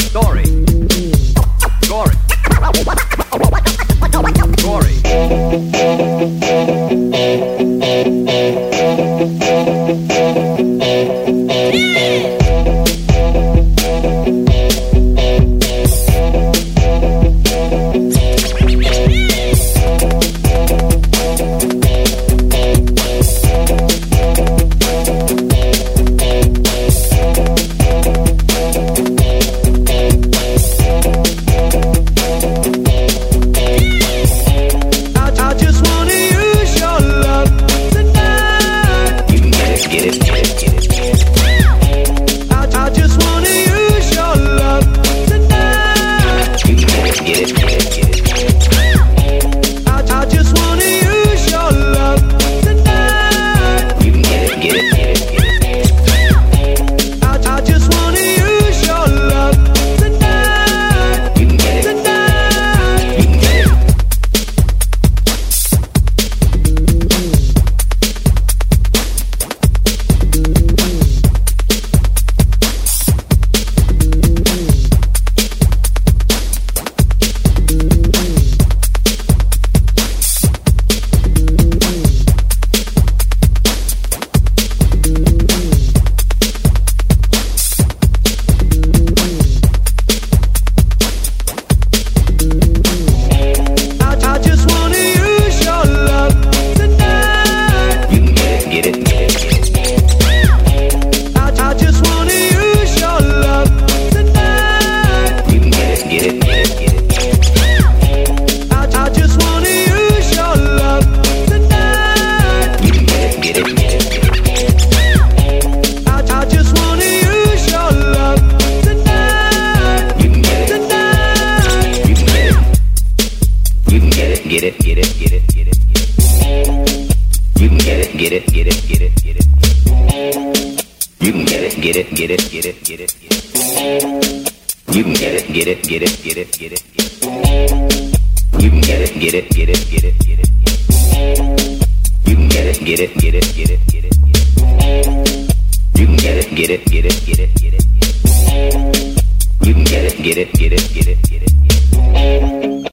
story. Gory. geri geri geri geri You can get it, get it, get it, get it, get it, get it. You can get it, get it, get it, get it, get it, get it. You can get it, get it, get it, get it, get it. You can get it, get it, get it, get it, get it. You can get it, get it, get it, get it, get it. You can get it, get it, get it, get it, get it.